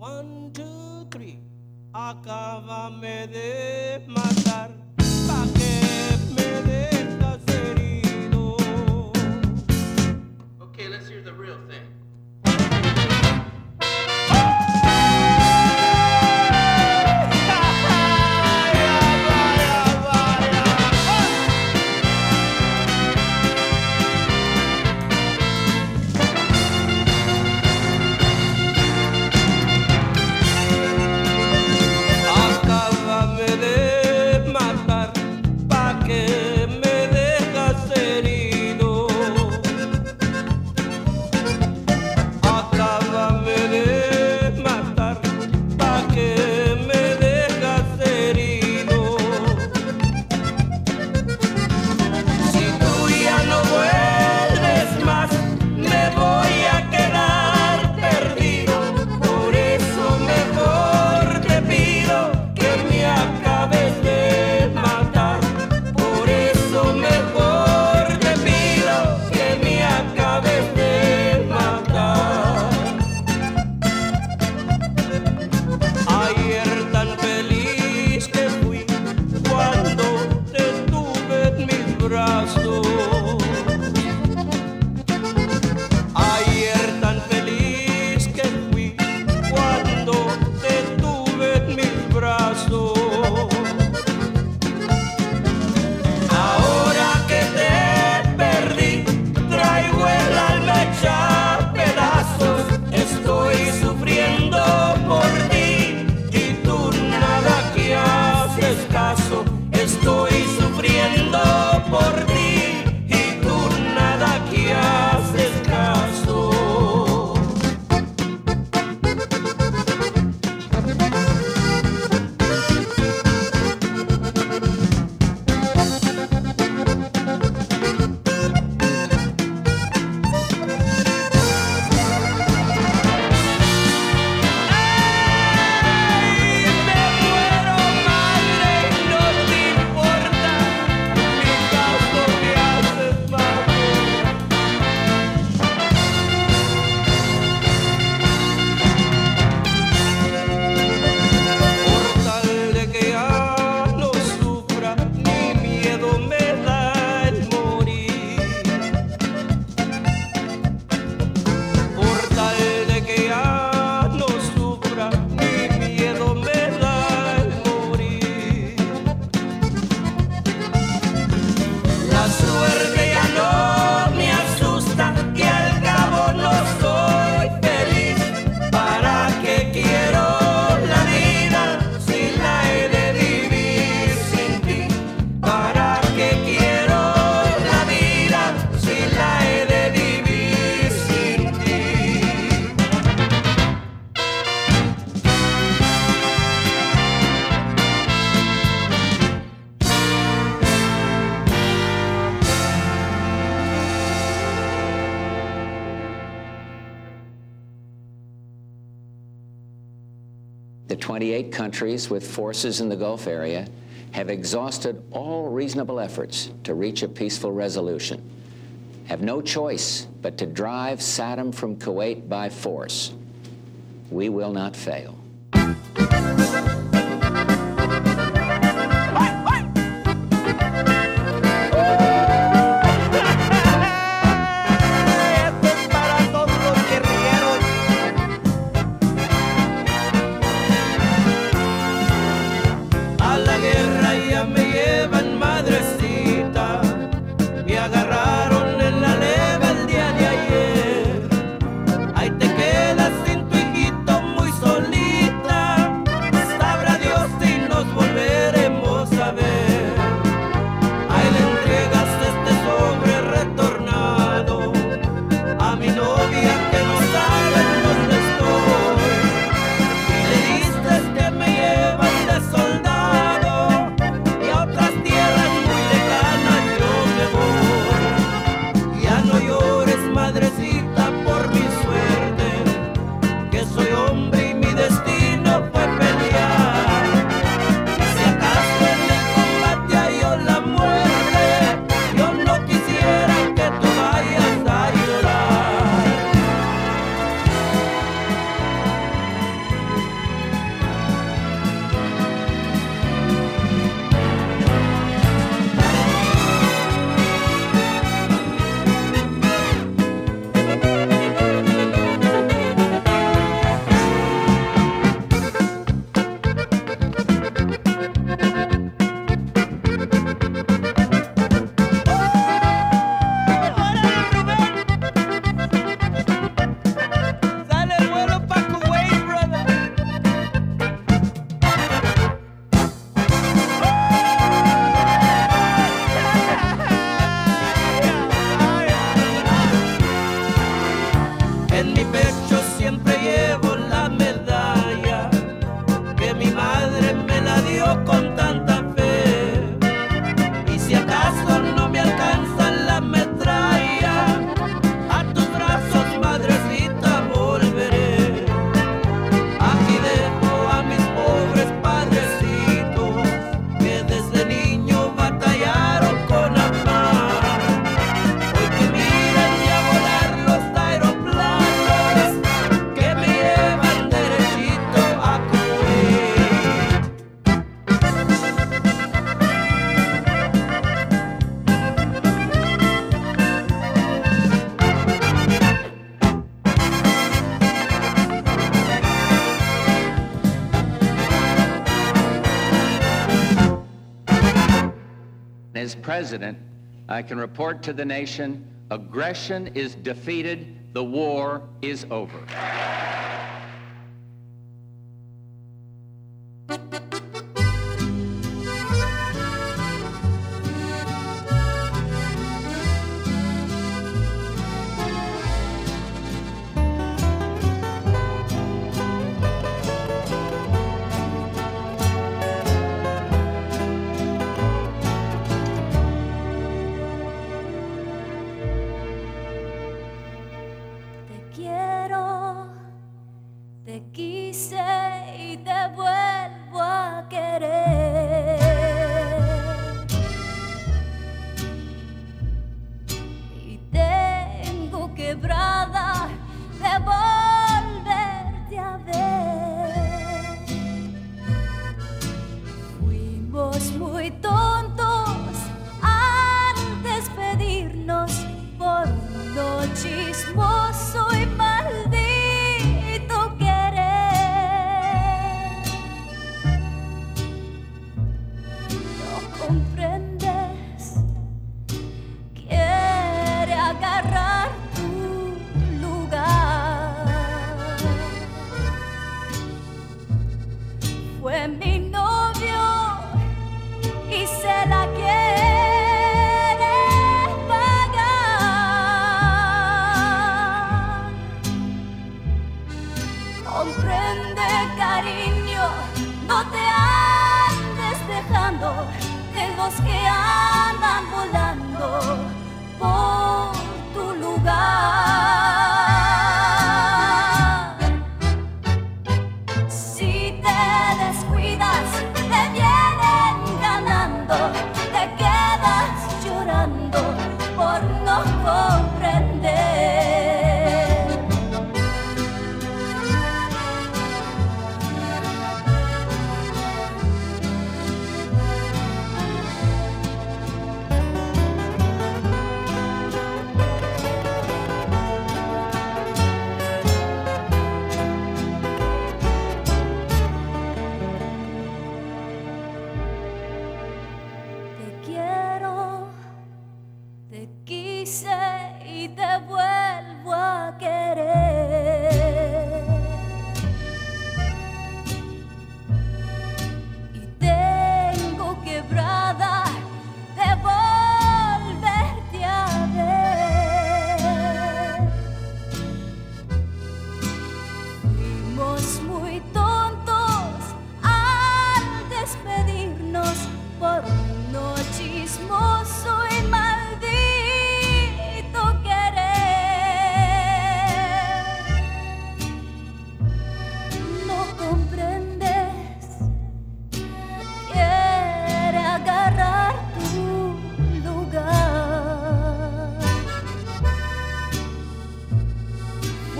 One, two, three. Acábame de matar, pa' que me de countries with forces in the Gulf area have exhausted all reasonable efforts to reach a peaceful resolution, have no choice but to drive Saddam from Kuwait by force. We will not fail. President, I can report to the nation aggression is defeated, the war is over.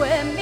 where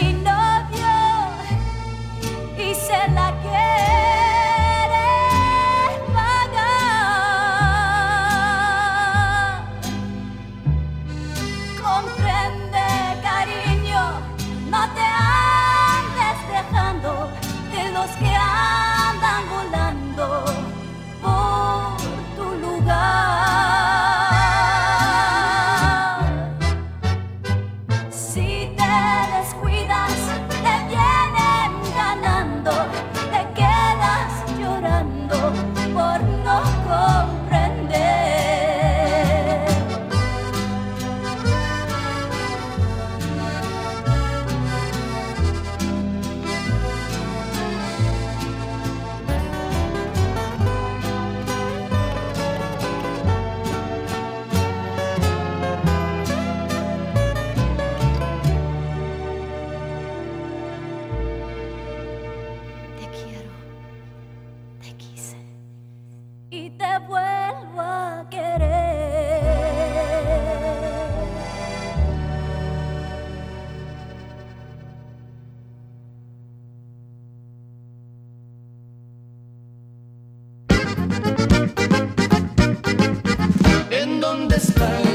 porque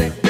ha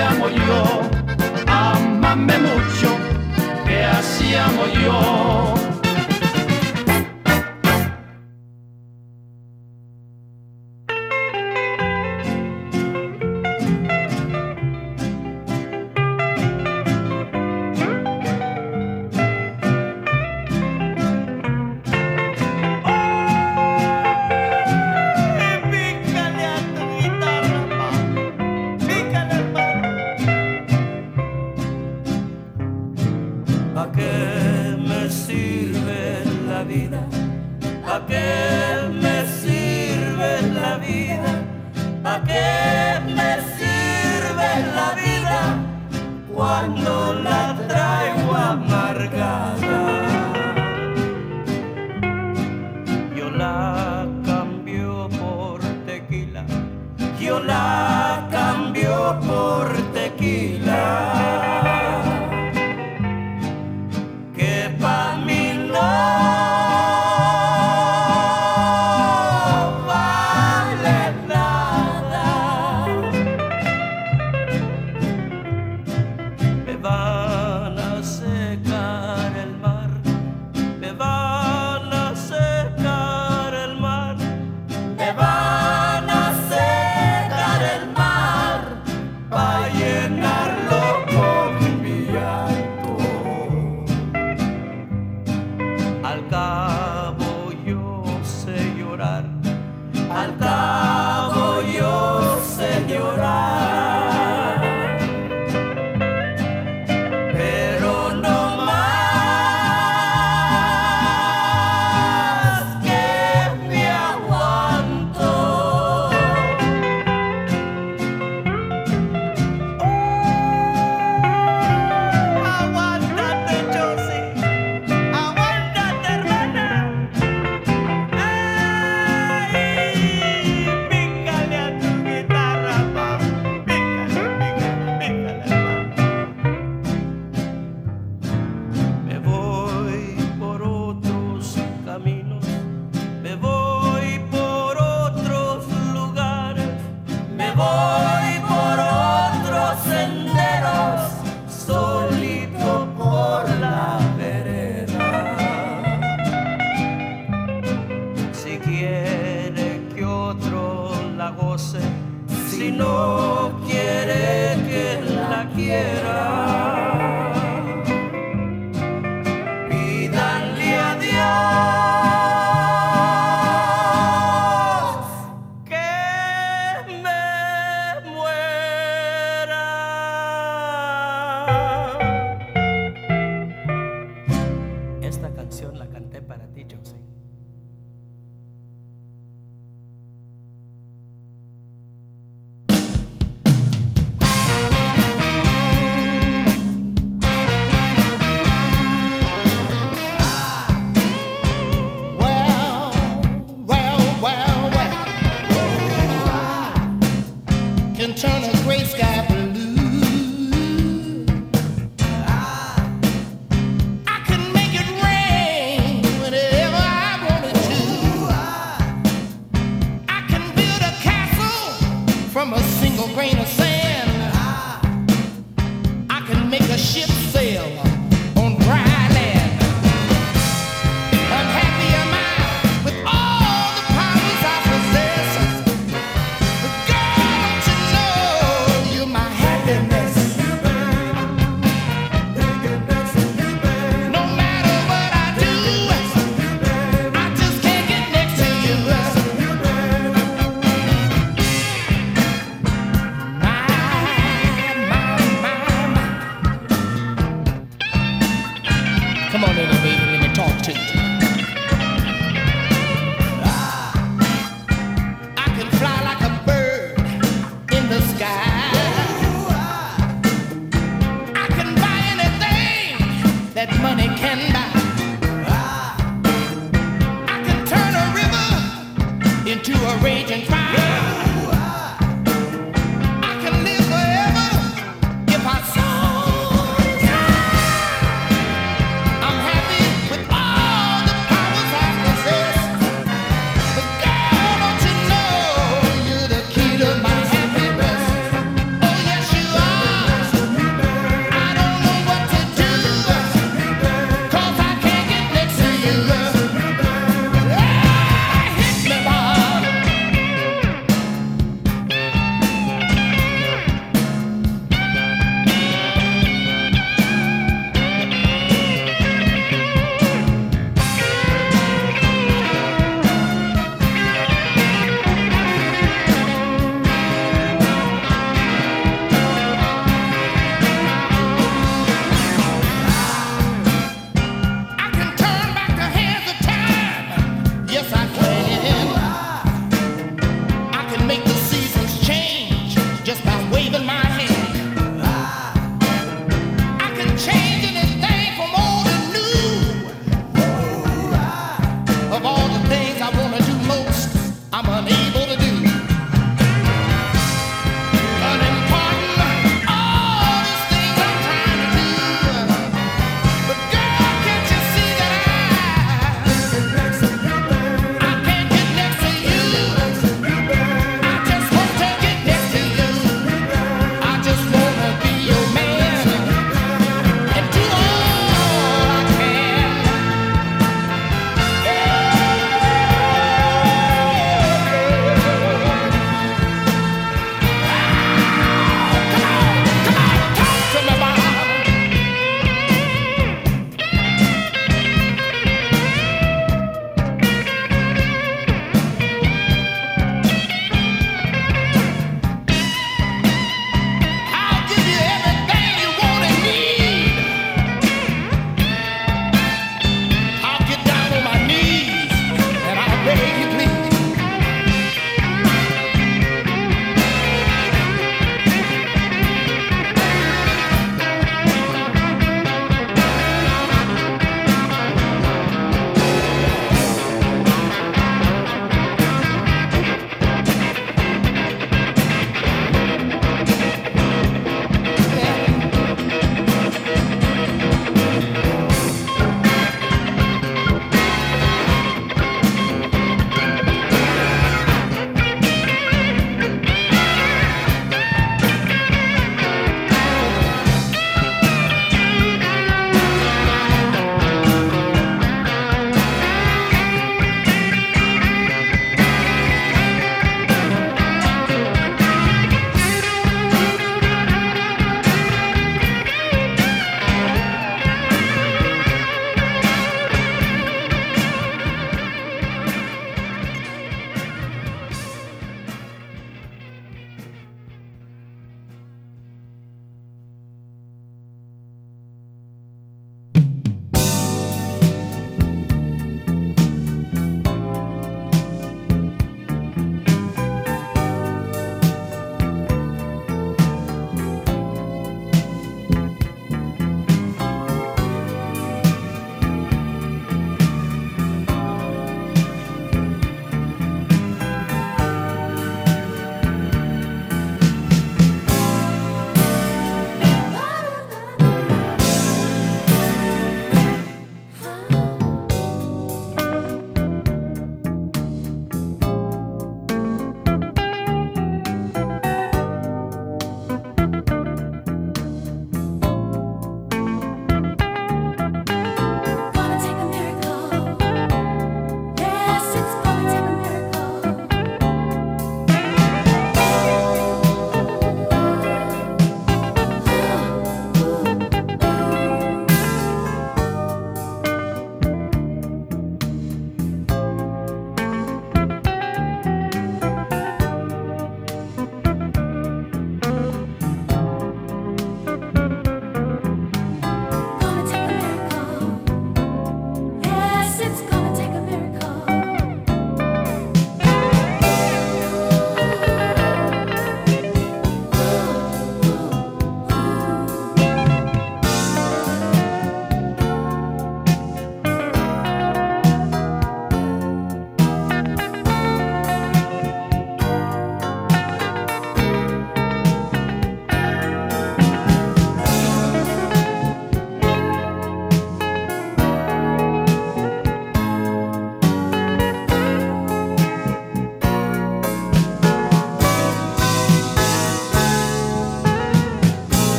amo yo. Amame mucho, que así amo yo.